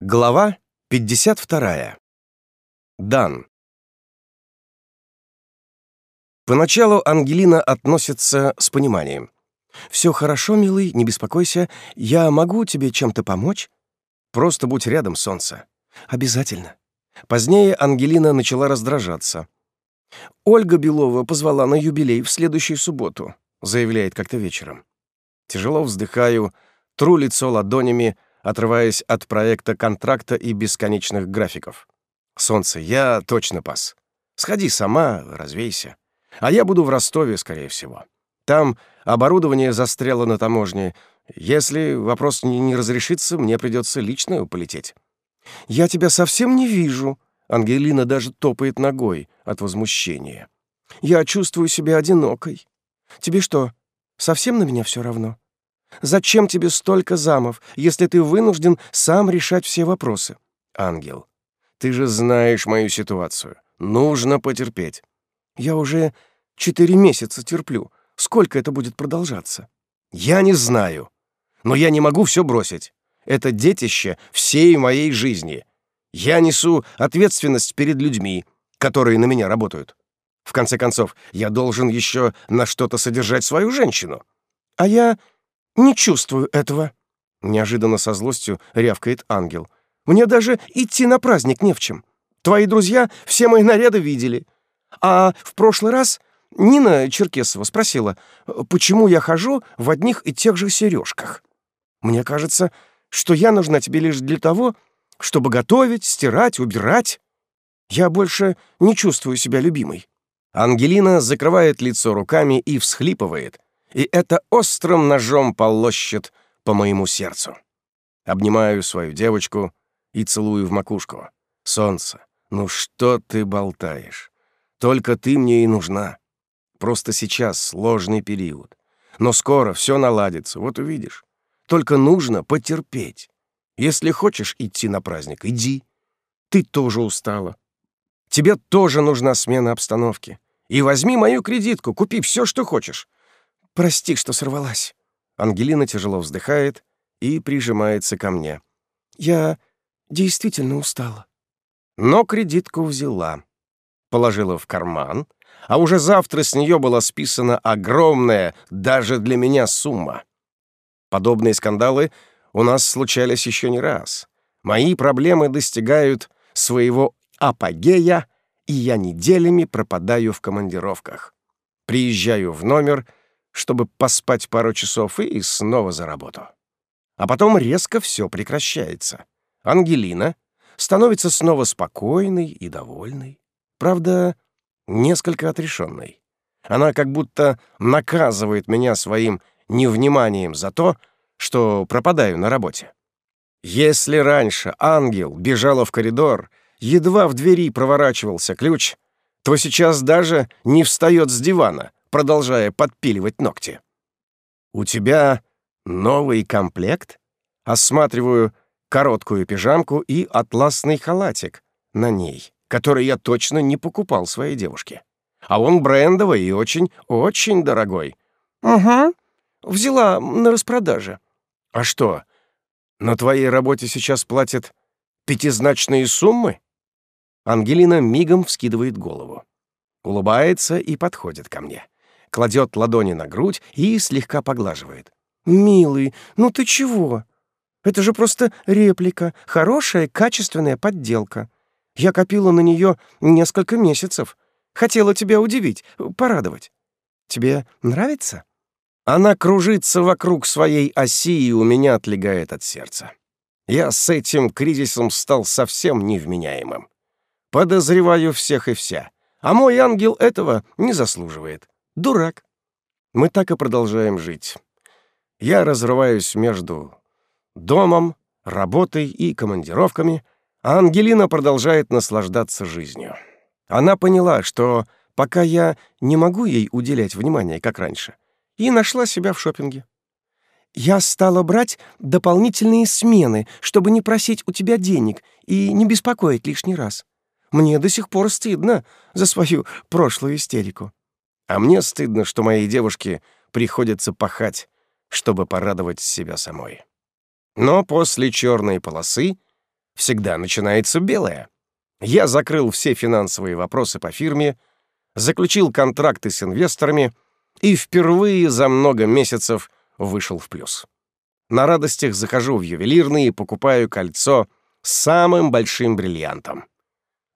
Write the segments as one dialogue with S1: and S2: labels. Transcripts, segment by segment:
S1: Глава 52. Дан. Поначалу Ангелина относится с пониманием. «Все хорошо, милый, не беспокойся. Я могу тебе чем-то помочь?» «Просто будь рядом, солнце». «Обязательно». Позднее Ангелина начала раздражаться. «Ольга Белова позвала на юбилей в следующую субботу», заявляет как-то вечером. Тяжело вздыхаю, тру лицо ладонями, отрываясь от проекта контракта и бесконечных графиков. «Солнце, я точно пас. Сходи сама, развейся. А я буду в Ростове, скорее всего. Там оборудование застряло на таможне. Если вопрос не, разрешится, мне придется лично полететь». «Я тебя совсем не вижу», — Ангелина даже топает ногой от возмущения. «Я чувствую себя одинокой. Тебе что, совсем на меня все равно?» Зачем тебе столько замов, если ты вынужден сам решать все вопросы? Ангел, ты же знаешь мою ситуацию. Нужно потерпеть. Я уже четыре месяца терплю. Сколько это будет продолжаться? Я не знаю. Но я не могу все бросить. Это детище всей моей жизни. Я несу ответственность перед людьми, которые на меня работают. В конце концов, я должен еще на что-то содержать свою женщину. А я «Не чувствую этого», — неожиданно со злостью рявкает ангел. «Мне даже идти на праздник не в чем. Твои друзья все мои наряды видели. А в прошлый раз Нина Черкесова спросила, почему я хожу в одних и тех же сережках. Мне кажется, что я нужна тебе лишь для того, чтобы готовить, стирать, убирать. Я больше не чувствую себя любимой». Ангелина закрывает лицо руками и всхлипывает — и это острым ножом полощет по моему сердцу. Обнимаю свою девочку и целую в макушку. «Солнце, ну что ты болтаешь? Только ты мне и нужна. Просто сейчас сложный период. Но скоро все наладится, вот увидишь. Только нужно потерпеть. Если хочешь идти на праздник, иди. Ты тоже устала. Тебе тоже нужна смена обстановки. И возьми мою кредитку, купи все, что хочешь. Прости, что сорвалась». Ангелина тяжело вздыхает и прижимается ко мне. «Я действительно устала». Но кредитку взяла, положила в карман, а уже завтра с нее была списана огромная даже для меня сумма. Подобные скандалы у нас случались еще не раз. Мои проблемы достигают своего апогея, и я неделями пропадаю в командировках. Приезжаю в номер — чтобы поспать пару часов и снова за работу. А потом резко все прекращается. Ангелина становится снова спокойной и довольной. Правда, несколько отрешенной. Она как будто наказывает меня своим невниманием за то, что пропадаю на работе. Если раньше ангел бежала в коридор, едва в двери проворачивался ключ, то сейчас даже не встает с дивана, продолжая подпиливать ногти. «У тебя новый комплект?» Осматриваю короткую пижамку и атласный халатик на ней, который я точно не покупал своей девушке. А он брендовый и очень-очень дорогой. «Угу. Взяла на распродаже». «А что, на твоей работе сейчас платят пятизначные суммы?» Ангелина мигом вскидывает голову, улыбается и подходит ко мне кладет ладони на грудь и слегка поглаживает. «Милый, ну ты чего? Это же просто реплика, хорошая, качественная подделка. Я копила на нее несколько месяцев. Хотела тебя удивить, порадовать. Тебе нравится?» Она кружится вокруг своей оси и у меня отлегает от сердца. Я с этим кризисом стал совсем невменяемым. Подозреваю всех и вся, а мой ангел этого не заслуживает. Дурак. Мы так и продолжаем жить. Я разрываюсь между домом, работой и командировками, а Ангелина продолжает наслаждаться жизнью. Она поняла, что пока я не могу ей уделять внимание, как раньше, и нашла себя в шопинге. Я стала брать дополнительные смены, чтобы не просить у тебя денег и не беспокоить лишний раз. Мне до сих пор стыдно за свою прошлую истерику. А мне стыдно, что моей девушке приходится пахать, чтобы порадовать себя самой. Но после черной полосы всегда начинается белое. Я закрыл все финансовые вопросы по фирме, заключил контракты с инвесторами и впервые за много месяцев вышел в плюс. На радостях захожу в ювелирный и покупаю кольцо с самым большим бриллиантом.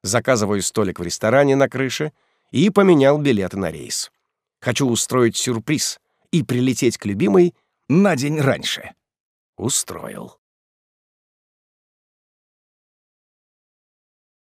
S1: Заказываю столик в ресторане на крыше и поменял билеты на рейс. Хочу устроить сюрприз и прилететь к любимой на день раньше. Устроил.